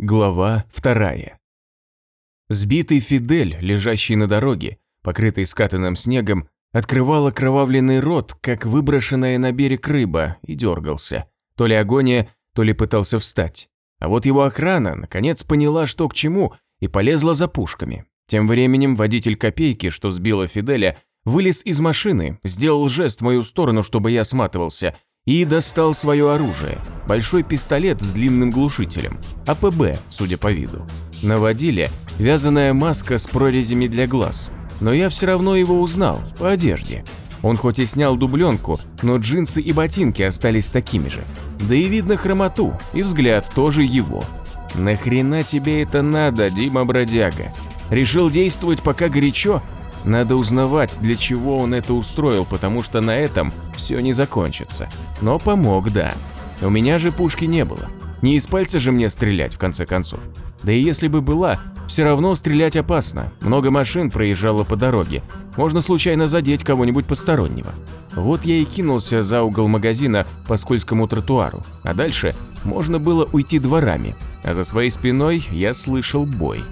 Глава вторая. Сбитый Фидель, лежащий на дороге, покрытый скатанным снегом, открывал окровавленный рот, как выброшенная на берег рыба, и дергался. То ли агония, то ли пытался встать. А вот его охрана, наконец, поняла, что к чему, и полезла за пушками. Тем временем водитель копейки, что сбила Фиделя, вылез из машины, сделал жест в мою сторону, чтобы я сматывался – и достал свое оружие – большой пистолет с длинным глушителем, АПБ, судя по виду. Наводили вязаная маска с прорезями для глаз, но я все равно его узнал по одежде. Он хоть и снял дубленку, но джинсы и ботинки остались такими же. Да и видно хромоту, и взгляд тоже его. «Нахрена тебе это надо, Дима Бродяга? Решил действовать пока горячо? Надо узнавать, для чего он это устроил, потому что на этом все не закончится. Но помог, да. У меня же пушки не было. Не из пальца же мне стрелять, в конце концов. Да и если бы была, все равно стрелять опасно. Много машин проезжало по дороге. Можно случайно задеть кого-нибудь постороннего. Вот я и кинулся за угол магазина по скользкому тротуару. А дальше можно было уйти дворами. А за своей спиной я слышал бой.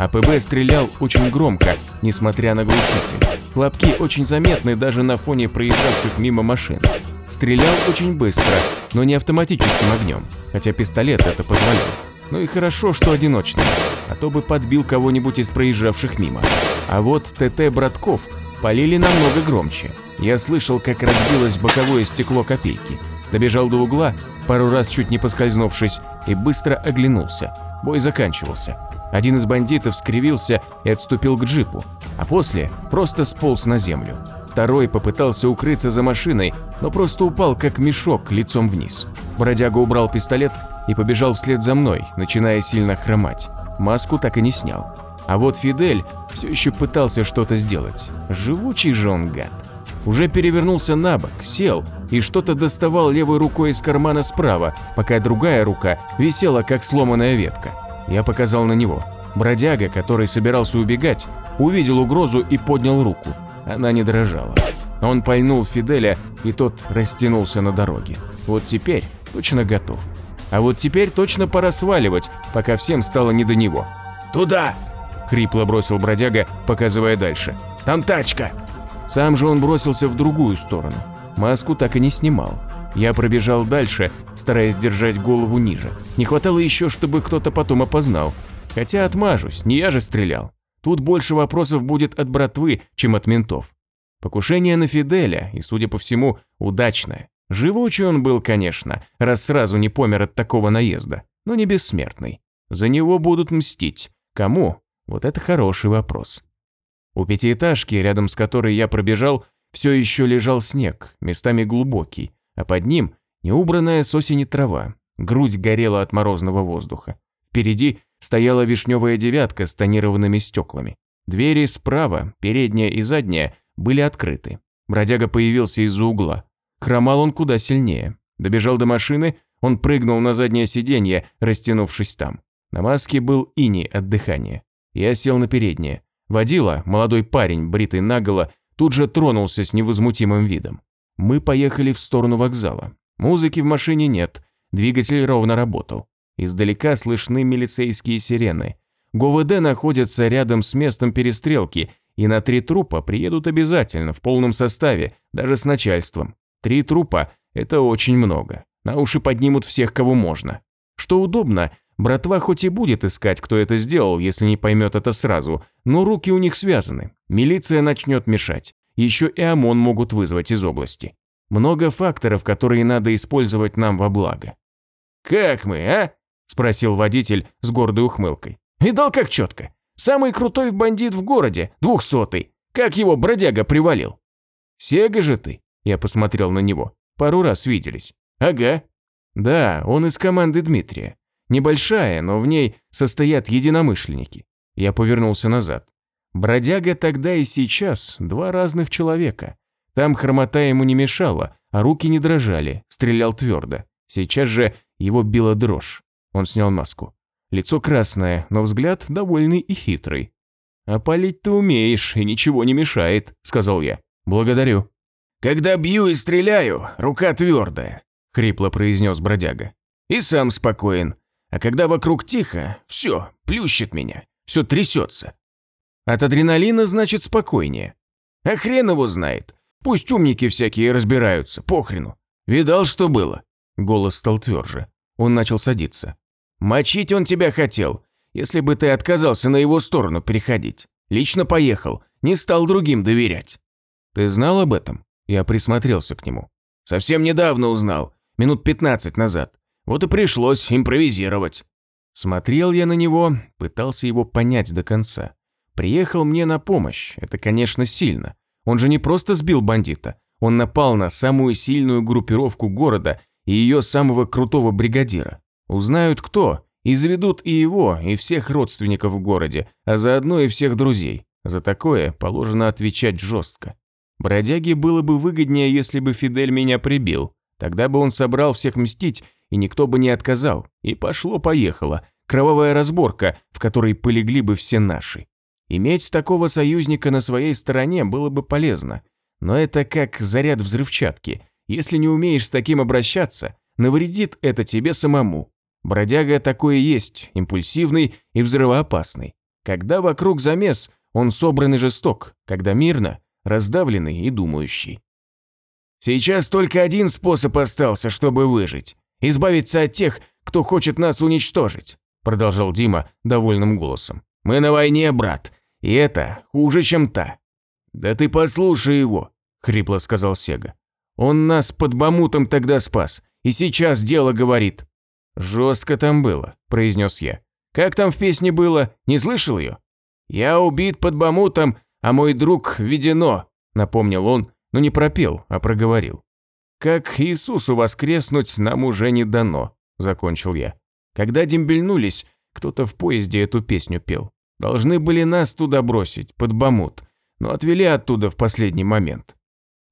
АПБ стрелял очень громко, несмотря на глушитель. Хлопки очень заметны даже на фоне проезжавших мимо машин. Стрелял очень быстро, но не автоматическим огнем, хотя пистолет это позволял. Ну и хорошо, что одиночный, а то бы подбил кого-нибудь из проезжавших мимо. А вот ТТ Братков полили намного громче. Я слышал, как разбилось боковое стекло копейки. Добежал до угла, пару раз чуть не поскользнувшись, и быстро оглянулся. Бой заканчивался. Один из бандитов скривился и отступил к джипу, а после просто сполз на землю. Второй попытался укрыться за машиной, но просто упал как мешок лицом вниз. Бродяга убрал пистолет и побежал вслед за мной, начиная сильно хромать. Маску так и не снял. А вот Фидель все еще пытался что-то сделать. Живучий же он гад. Уже перевернулся на бок, сел и что-то доставал левой рукой из кармана справа, пока другая рука висела как сломанная ветка. Я показал на него. Бродяга, который собирался убегать, увидел угрозу и поднял руку. Она не дрожала. Он пальнул Фиделя, и тот растянулся на дороге. Вот теперь точно готов. А вот теперь точно пора сваливать, пока всем стало не до него. «Туда!» – хрипло бросил бродяга, показывая дальше. «Там тачка!» Сам же он бросился в другую сторону. Маску так и не снимал. Я пробежал дальше, стараясь держать голову ниже. Не хватало еще, чтобы кто-то потом опознал. Хотя отмажусь, не я же стрелял. Тут больше вопросов будет от братвы, чем от ментов. Покушение на Фиделя, и, судя по всему, удачное. Живучий он был, конечно, раз сразу не помер от такого наезда, но не бессмертный. За него будут мстить. Кому? Вот это хороший вопрос. У пятиэтажки, рядом с которой я пробежал, все еще лежал снег, местами глубокий, а под ним неубранная с осени трава, грудь горела от морозного воздуха. Впереди стояла вишневая девятка с тонированными стеклами. Двери справа, передняя и задняя, были открыты. Бродяга появился из-за угла. Хромал он куда сильнее. Добежал до машины, он прыгнул на заднее сиденье, растянувшись там. На маске был иней от дыхания. Я сел на переднее. Водила, молодой парень, бритый наголо, тут же тронулся с невозмутимым видом. Мы поехали в сторону вокзала. Музыки в машине нет, двигатель ровно работал. Издалека слышны милицейские сирены. ГУВД находится рядом с местом перестрелки, и на три трупа приедут обязательно, в полном составе, даже с начальством. Три трупа – это очень много. На уши поднимут всех, кого можно. Что удобно, братва хоть и будет искать, кто это сделал, если не поймет это сразу, но руки у них связаны. Милиция начнет мешать. Еще и ОМОН могут вызвать из области. Много факторов, которые надо использовать нам во благо. «Как мы, а?» – спросил водитель с гордой ухмылкой. «Видал, как четко? Самый крутой бандит в городе, двухсотый. Как его бродяга привалил?» «Сега же ты?» – я посмотрел на него. Пару раз виделись. «Ага». «Да, он из команды Дмитрия. Небольшая, но в ней состоят единомышленники». Я повернулся назад. Бродяга тогда и сейчас два разных человека. Там хромота ему не мешала, а руки не дрожали, стрелял твердо. Сейчас же его била дрожь. Он снял маску. Лицо красное, но взгляд довольный и хитрый. «А палить ты умеешь, и ничего не мешает», – сказал я. «Благодарю». «Когда бью и стреляю, рука твердая», – хрипло произнес бродяга. «И сам спокоен. А когда вокруг тихо, все, плющит меня, все трясется. От адреналина, значит, спокойнее. А хрен его знает. Пусть умники всякие разбираются, похрену. Видал, что было? Голос стал тверже. Он начал садиться. Мочить он тебя хотел, если бы ты отказался на его сторону переходить. Лично поехал, не стал другим доверять. Ты знал об этом? Я присмотрелся к нему. Совсем недавно узнал, минут 15 назад. Вот и пришлось импровизировать. Смотрел я на него, пытался его понять до конца. Приехал мне на помощь, это, конечно, сильно. Он же не просто сбил бандита, он напал на самую сильную группировку города и ее самого крутого бригадира. Узнают кто, и заведут и его, и всех родственников в городе, а заодно и всех друзей. За такое положено отвечать жестко. Бродяге было бы выгоднее, если бы Фидель меня прибил. Тогда бы он собрал всех мстить, и никто бы не отказал. И пошло-поехало. Кровавая разборка, в которой полегли бы все наши. Иметь такого союзника на своей стороне было бы полезно. Но это как заряд взрывчатки. Если не умеешь с таким обращаться, навредит это тебе самому. Бродяга такой и есть, импульсивный и взрывоопасный. Когда вокруг замес, он собран и жесток, когда мирно, раздавленный и думающий. Сейчас только один способ остался, чтобы выжить. Избавиться от тех, кто хочет нас уничтожить, продолжал Дима довольным голосом. Мы на войне, брат, и это хуже, чем та. Да ты послушай его, хрипло сказал Сега. Он нас под Бамутом тогда спас, и сейчас дело говорит. Жестко там было, произнес я. Как там в песне было? Не слышал ее? Я убит под Бамутом, а мой друг введено, напомнил он, но не пропел, а проговорил. Как Иисусу воскреснуть нам уже не дано, закончил я. Когда дембельнулись, кто-то в поезде эту песню пел. Должны были нас туда бросить, под Бамут, но отвели оттуда в последний момент.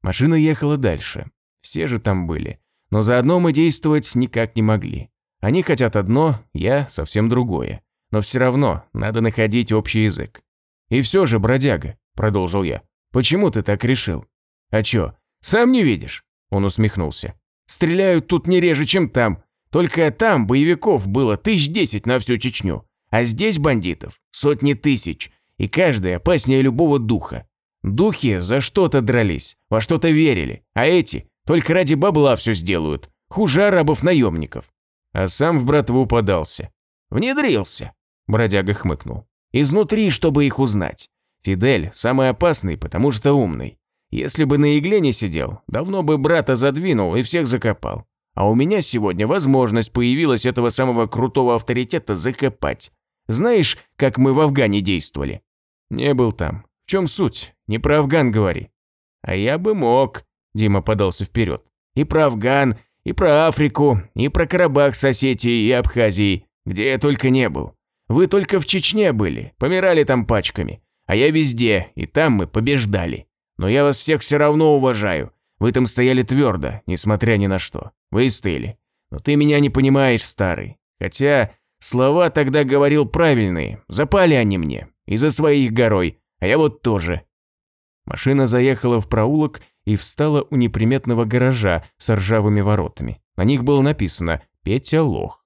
Машина ехала дальше. Все же там были. Но заодно мы действовать никак не могли. Они хотят одно, я совсем другое. Но все равно надо находить общий язык. «И все же, бродяга», – продолжил я, – «почему ты так решил?» «А чё, сам не видишь?» – он усмехнулся. «Стреляют тут не реже, чем там. Только там боевиков было тысяч десять на всю Чечню. А здесь бандитов сотни тысяч, и каждый опаснее любого духа. Духи за что-то дрались, во что-то верили, а эти только ради бабла все сделают, хуже арабов-наемников. А сам в братву подался. Внедрился, бродяга хмыкнул. Изнутри, чтобы их узнать. Фидель самый опасный, потому что умный. Если бы на игле не сидел, давно бы брата задвинул и всех закопал. А у меня сегодня возможность появилась этого самого крутого авторитета закопать. Знаешь, как мы в Афгане действовали?» «Не был там. В чем суть? Не про Афган говори». «А я бы мог», – Дима подался вперед. «И про Афган, и про Африку, и про Карабах с Осетией и Абхазией, где я только не был. Вы только в Чечне были, помирали там пачками. А я везде, и там мы побеждали. Но я вас всех все равно уважаю. Вы там стояли твердо, несмотря ни на что. Вы и стыли. Но ты меня не понимаешь, старый. Хотя Слова тогда говорил правильные, запали они мне, из-за своих горой, а я вот тоже. Машина заехала в проулок и встала у неприметного гаража с ржавыми воротами. На них было написано «Петя Лох».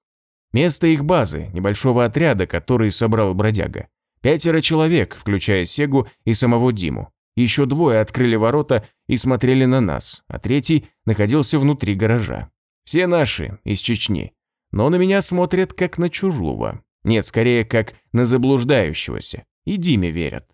Место их базы, небольшого отряда, который собрал бродяга. Пятеро человек, включая Сегу и самого Диму. Еще двое открыли ворота и смотрели на нас, а третий находился внутри гаража. Все наши, из Чечни но на меня смотрят как на чужого. Нет, скорее, как на заблуждающегося. И Диме верят.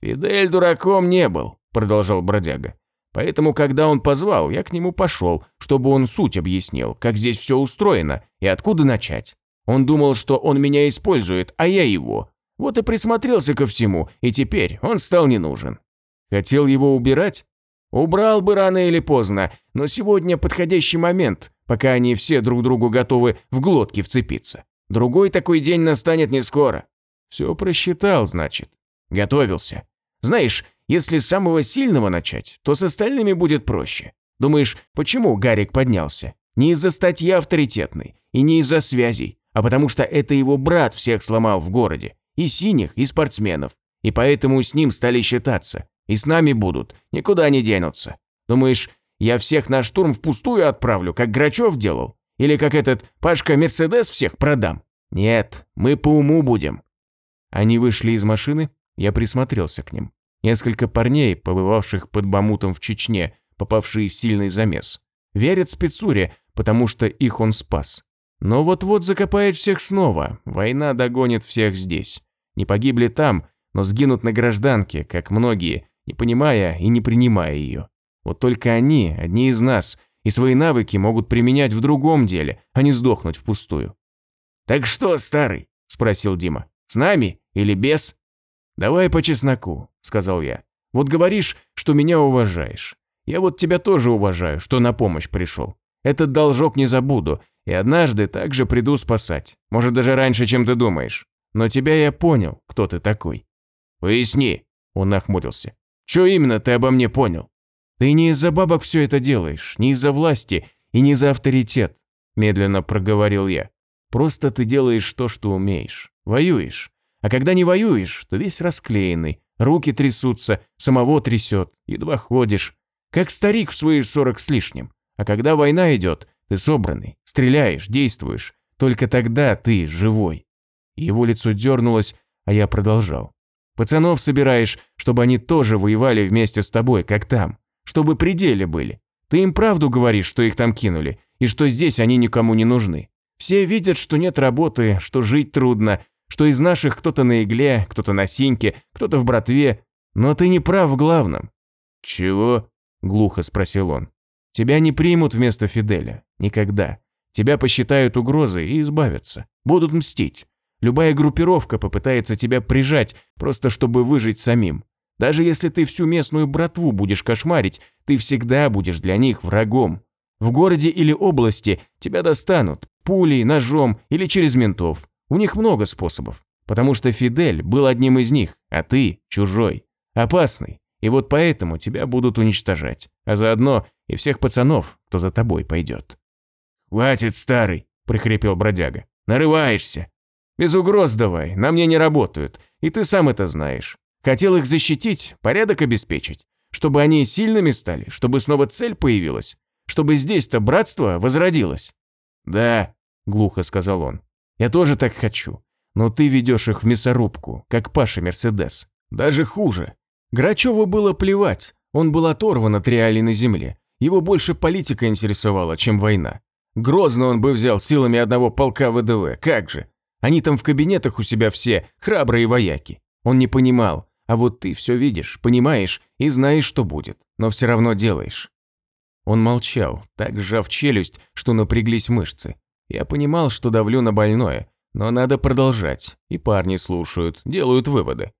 «Фидель дураком не был», – продолжал бродяга. «Поэтому, когда он позвал, я к нему пошел, чтобы он суть объяснил, как здесь все устроено и откуда начать. Он думал, что он меня использует, а я его. Вот и присмотрелся ко всему, и теперь он стал не нужен». «Хотел его убирать?» «Убрал бы рано или поздно, но сегодня подходящий момент пока они все друг другу готовы в глотки вцепиться. Другой такой день настанет не скоро. Все просчитал, значит. Готовился. Знаешь, если с самого сильного начать, то с остальными будет проще. Думаешь, почему Гарик поднялся? Не из-за статьи авторитетной и не из-за связей, а потому что это его брат всех сломал в городе. И синих, и спортсменов. И поэтому с ним стали считаться. И с нами будут, никуда не денутся. Думаешь, я всех на штурм впустую отправлю, как Грачев делал? Или как этот Пашка Мерседес всех продам? Нет, мы по уму будем. Они вышли из машины, я присмотрелся к ним. Несколько парней, побывавших под Бамутом в Чечне, попавшие в сильный замес. Верят спецуре, потому что их он спас. Но вот-вот закопает всех снова, война догонит всех здесь. Не погибли там, но сгинут на гражданке, как многие, не понимая и не принимая ее. Вот только они, одни из нас, и свои навыки могут применять в другом деле, а не сдохнуть впустую. «Так что, старый?» – спросил Дима. «С нами или без?» «Давай по чесноку», – сказал я. «Вот говоришь, что меня уважаешь. Я вот тебя тоже уважаю, что на помощь пришел. Этот должок не забуду, и однажды также приду спасать. Может, даже раньше, чем ты думаешь. Но тебя я понял, кто ты такой». «Поясни», – он нахмурился. «Что именно ты обо мне понял?» «Ты не из-за бабок все это делаешь, не из-за власти и не за авторитет», – медленно проговорил я. «Просто ты делаешь то, что умеешь. Воюешь. А когда не воюешь, то весь расклеенный, руки трясутся, самого трясет, едва ходишь. Как старик в свои сорок с лишним. А когда война идет, ты собранный, стреляешь, действуешь. Только тогда ты живой». Его лицо дернулось, а я продолжал. «Пацанов собираешь, чтобы они тоже воевали вместе с тобой, как там чтобы пределе были. Ты им правду говоришь, что их там кинули, и что здесь они никому не нужны. Все видят, что нет работы, что жить трудно, что из наших кто-то на игле, кто-то на синьке, кто-то в братве. Но ты не прав в главном». «Чего?» – глухо спросил он. «Тебя не примут вместо Фиделя. Никогда. Тебя посчитают угрозой и избавятся. Будут мстить. Любая группировка попытается тебя прижать, просто чтобы выжить самим. Даже если ты всю местную братву будешь кошмарить, ты всегда будешь для них врагом. В городе или области тебя достанут пулей, ножом или через ментов. У них много способов. Потому что Фидель был одним из них, а ты чужой. Опасный. И вот поэтому тебя будут уничтожать. А заодно и всех пацанов, кто за тобой пойдет. «Хватит, старый!» – прихрипел бродяга. «Нарываешься!» «Без угроз давай, на мне не работают, и ты сам это знаешь. Хотел их защитить, порядок обеспечить, чтобы они сильными стали, чтобы снова цель появилась, чтобы здесь-то братство возродилось. Да, глухо сказал он. Я тоже так хочу. Но ты ведешь их в мясорубку, как Паша Мерседес. Даже хуже. Грачеву было плевать, он был оторван от реалий на земле. Его больше политика интересовала, чем война. Грозно он бы взял силами одного полка ВДВ, как же. Они там в кабинетах у себя все храбрые вояки. Он не понимал, а вот ты все видишь, понимаешь и знаешь, что будет, но все равно делаешь». Он молчал, так сжав челюсть, что напряглись мышцы. Я понимал, что давлю на больное, но надо продолжать, и парни слушают, делают выводы.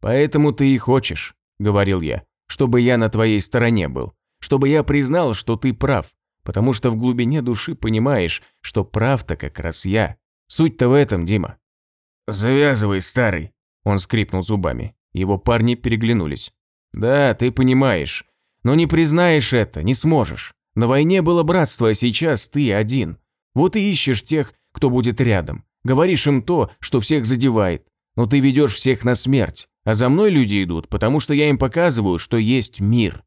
«Поэтому ты и хочешь», — говорил я, — «чтобы я на твоей стороне был, чтобы я признал, что ты прав, потому что в глубине души понимаешь, что прав-то как раз я. Суть-то в этом, Дима». «Завязывай, старый», — он скрипнул зубами. Его парни переглянулись. «Да, ты понимаешь. Но не признаешь это, не сможешь. На войне было братство, а сейчас ты один. Вот и ищешь тех, кто будет рядом. Говоришь им то, что всех задевает. Но ты ведешь всех на смерть. А за мной люди идут, потому что я им показываю, что есть мир».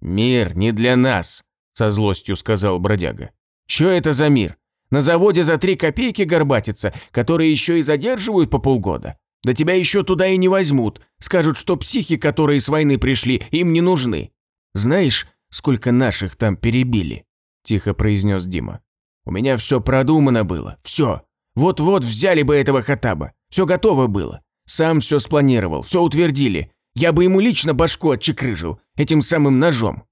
«Мир не для нас», – со злостью сказал бродяга. «Чё это за мир? На заводе за три копейки горбатится, которые еще и задерживают по полгода. Да тебя еще туда и не возьмут. Скажут, что психи, которые с войны пришли, им не нужны. Знаешь, сколько наших там перебили?» Тихо произнес Дима. «У меня все продумано было. Все. Вот-вот взяли бы этого Хатаба. Все готово было. Сам все спланировал, все утвердили. Я бы ему лично башку отчекрыжил, этим самым ножом».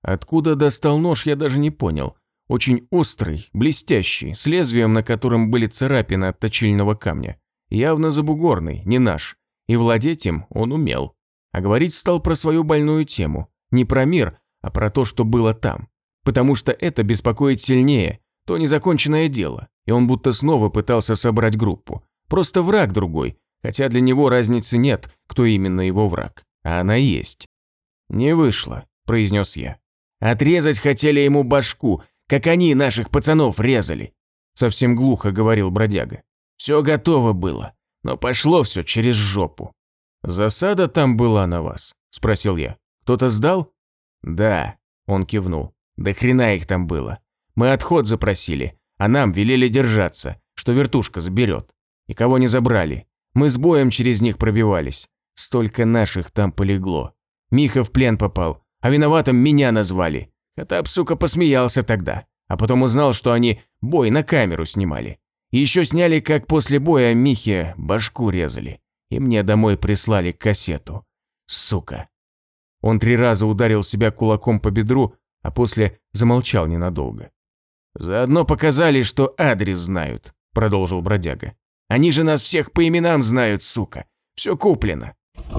Откуда достал нож, я даже не понял. Очень острый, блестящий, с лезвием, на котором были царапины от точильного камня. Явно забугорный, не наш. И владеть им он умел. А говорить стал про свою больную тему. Не про мир, а про то, что было там. Потому что это беспокоит сильнее, то незаконченное дело. И он будто снова пытался собрать группу. Просто враг другой, хотя для него разницы нет, кто именно его враг. А она есть. «Не вышло», – произнес я. «Отрезать хотели ему башку, как они наших пацанов резали», – совсем глухо говорил бродяга. Все готово было, но пошло все через жопу. «Засада там была на вас?» – спросил я. «Кто-то сдал?» «Да», – он кивнул. «Да хрена их там было. Мы отход запросили, а нам велели держаться, что вертушка заберет. И кого не забрали. Мы с боем через них пробивались. Столько наших там полегло. Миха в плен попал, а виноватым меня назвали. Хатаб, сука, посмеялся тогда, а потом узнал, что они бой на камеру снимали. Еще сняли, как после боя Михе башку резали. И мне домой прислали кассету. Сука. Он три раза ударил себя кулаком по бедру, а после замолчал ненадолго. «Заодно показали, что адрес знают», – продолжил бродяга. «Они же нас всех по именам знают, сука. Все куплено».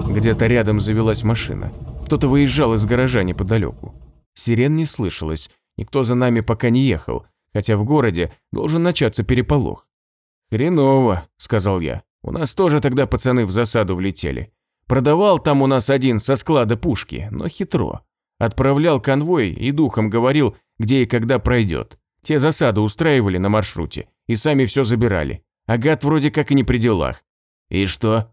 Где-то рядом завелась машина. Кто-то выезжал из гаража неподалеку. Сирен не слышалось, никто за нами пока не ехал, хотя в городе должен начаться переполох. «Хреново», – сказал я. «У нас тоже тогда пацаны в засаду влетели. Продавал там у нас один со склада пушки, но хитро. Отправлял конвой и духом говорил, где и когда пройдет. Те засады устраивали на маршруте и сами все забирали. А гад вроде как и не при делах. И что?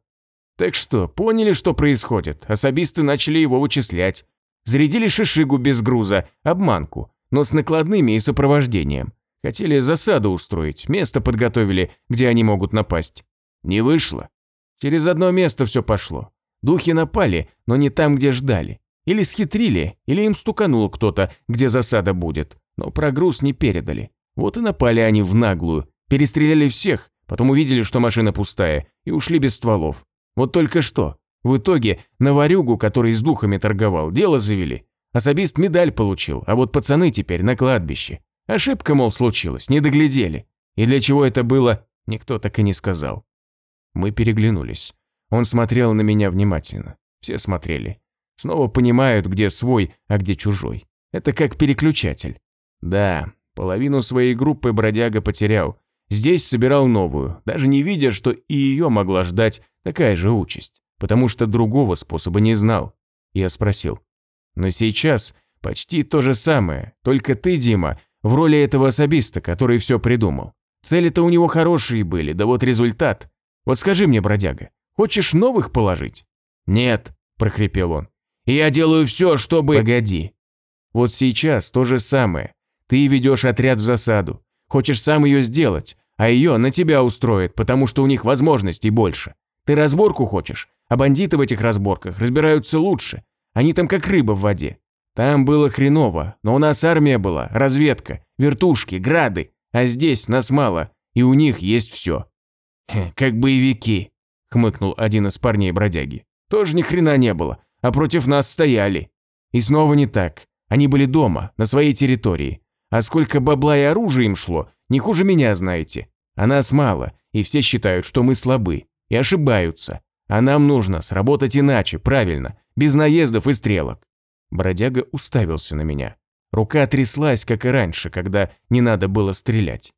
Так что, поняли, что происходит, особисты начали его вычислять. Зарядили шишигу без груза, обманку, но с накладными и сопровождением. Хотели засаду устроить, место подготовили, где они могут напасть. Не вышло. Через одно место все пошло. Духи напали, но не там, где ждали. Или схитрили, или им стуканул кто-то, где засада будет. Но про груз не передали. Вот и напали они в наглую. Перестреляли всех, потом увидели, что машина пустая, и ушли без стволов. Вот только что. В итоге на варюгу, который с духами торговал, дело завели. Особист медаль получил, а вот пацаны теперь на кладбище. Ошибка, мол, случилась, не доглядели. И для чего это было, никто так и не сказал. Мы переглянулись. Он смотрел на меня внимательно. Все смотрели. Снова понимают, где свой, а где чужой. Это как переключатель. Да, половину своей группы бродяга потерял. Здесь собирал новую, даже не видя, что и ее могла ждать такая же участь, потому что другого способа не знал. Я спросил. Но сейчас почти то же самое, только ты, Дима, в роли этого особиста, который все придумал. Цели-то у него хорошие были, да вот результат. Вот скажи мне, бродяга, хочешь новых положить? Нет, прохрипел он. Я делаю все, чтобы... Погоди. Вот сейчас то же самое. Ты ведешь отряд в засаду. Хочешь сам ее сделать, а ее на тебя устроят, потому что у них возможностей больше. Ты разборку хочешь, а бандиты в этих разборках разбираются лучше. Они там как рыба в воде. Там было хреново, но у нас армия была, разведка, вертушки, грады, а здесь нас мало, и у них есть все. «Как боевики», – хмыкнул один из парней бродяги. «Тоже ни хрена не было а против нас стояли. И снова не так. Они были дома, на своей территории. А сколько бабла и оружия им шло, не хуже меня знаете. А нас мало, и все считают, что мы слабы. И ошибаются. А нам нужно сработать иначе, правильно, без наездов и стрелок. Бродяга уставился на меня. Рука тряслась, как и раньше, когда не надо было стрелять.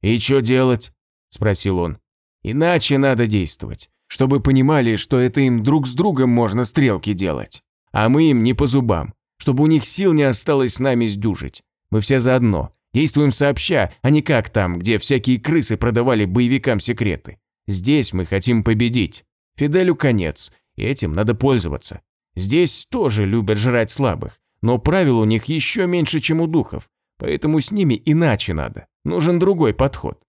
«И что делать?» – спросил он. «Иначе надо действовать чтобы понимали, что это им друг с другом можно стрелки делать. А мы им не по зубам, чтобы у них сил не осталось с нами сдюжить. Мы все заодно, действуем сообща, а не как там, где всякие крысы продавали боевикам секреты. Здесь мы хотим победить. Фиделю конец, и этим надо пользоваться. Здесь тоже любят жрать слабых, но правил у них еще меньше, чем у духов, поэтому с ними иначе надо. Нужен другой подход.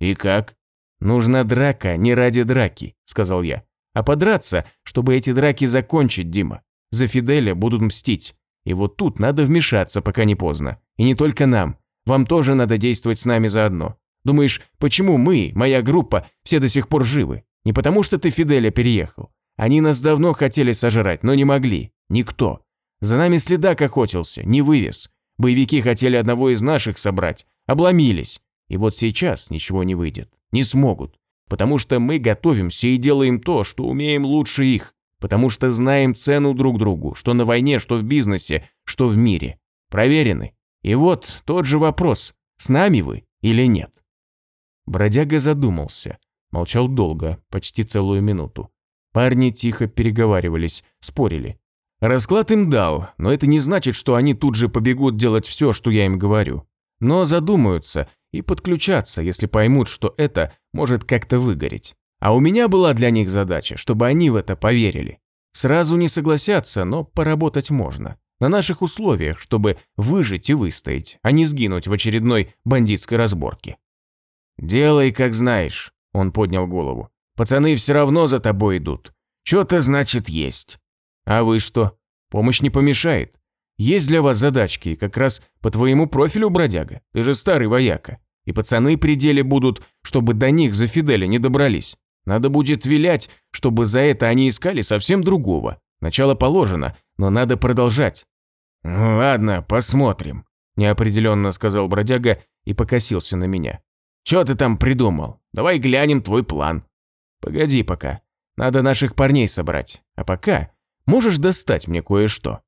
И как? «Нужна драка не ради драки», – сказал я. «А подраться, чтобы эти драки закончить, Дима. За Фиделя будут мстить. И вот тут надо вмешаться, пока не поздно. И не только нам. Вам тоже надо действовать с нами заодно. Думаешь, почему мы, моя группа, все до сих пор живы? Не потому что ты Фиделя переехал. Они нас давно хотели сожрать, но не могли. Никто. За нами следак охотился, не вывез. Боевики хотели одного из наших собрать, обломились. И вот сейчас ничего не выйдет. Не смогут. Потому что мы готовимся и делаем то, что умеем лучше их. Потому что знаем цену друг другу, что на войне, что в бизнесе, что в мире. Проверены. И вот тот же вопрос, с нами вы или нет? Бродяга задумался. Молчал долго, почти целую минуту. Парни тихо переговаривались, спорили. Расклад им дал, но это не значит, что они тут же побегут делать все, что я им говорю. Но задумаются и подключаться, если поймут, что это может как-то выгореть. А у меня была для них задача, чтобы они в это поверили. Сразу не согласятся, но поработать можно. На наших условиях, чтобы выжить и выстоять, а не сгинуть в очередной бандитской разборке. Делай, как знаешь, он поднял голову. Пацаны все равно за тобой идут. Что-то значит есть. А вы что? Помощь не помешает. Есть для вас задачки, как раз по твоему профилю, бродяга. Ты же старый вояка. И пацаны при деле будут, чтобы до них за Фиделя не добрались. Надо будет вилять, чтобы за это они искали совсем другого. Начало положено, но надо продолжать. «Ну «Ладно, посмотрим», – неопределенно сказал бродяга и покосился на меня. «Чё ты там придумал? Давай глянем твой план». «Погоди пока. Надо наших парней собрать. А пока можешь достать мне кое-что».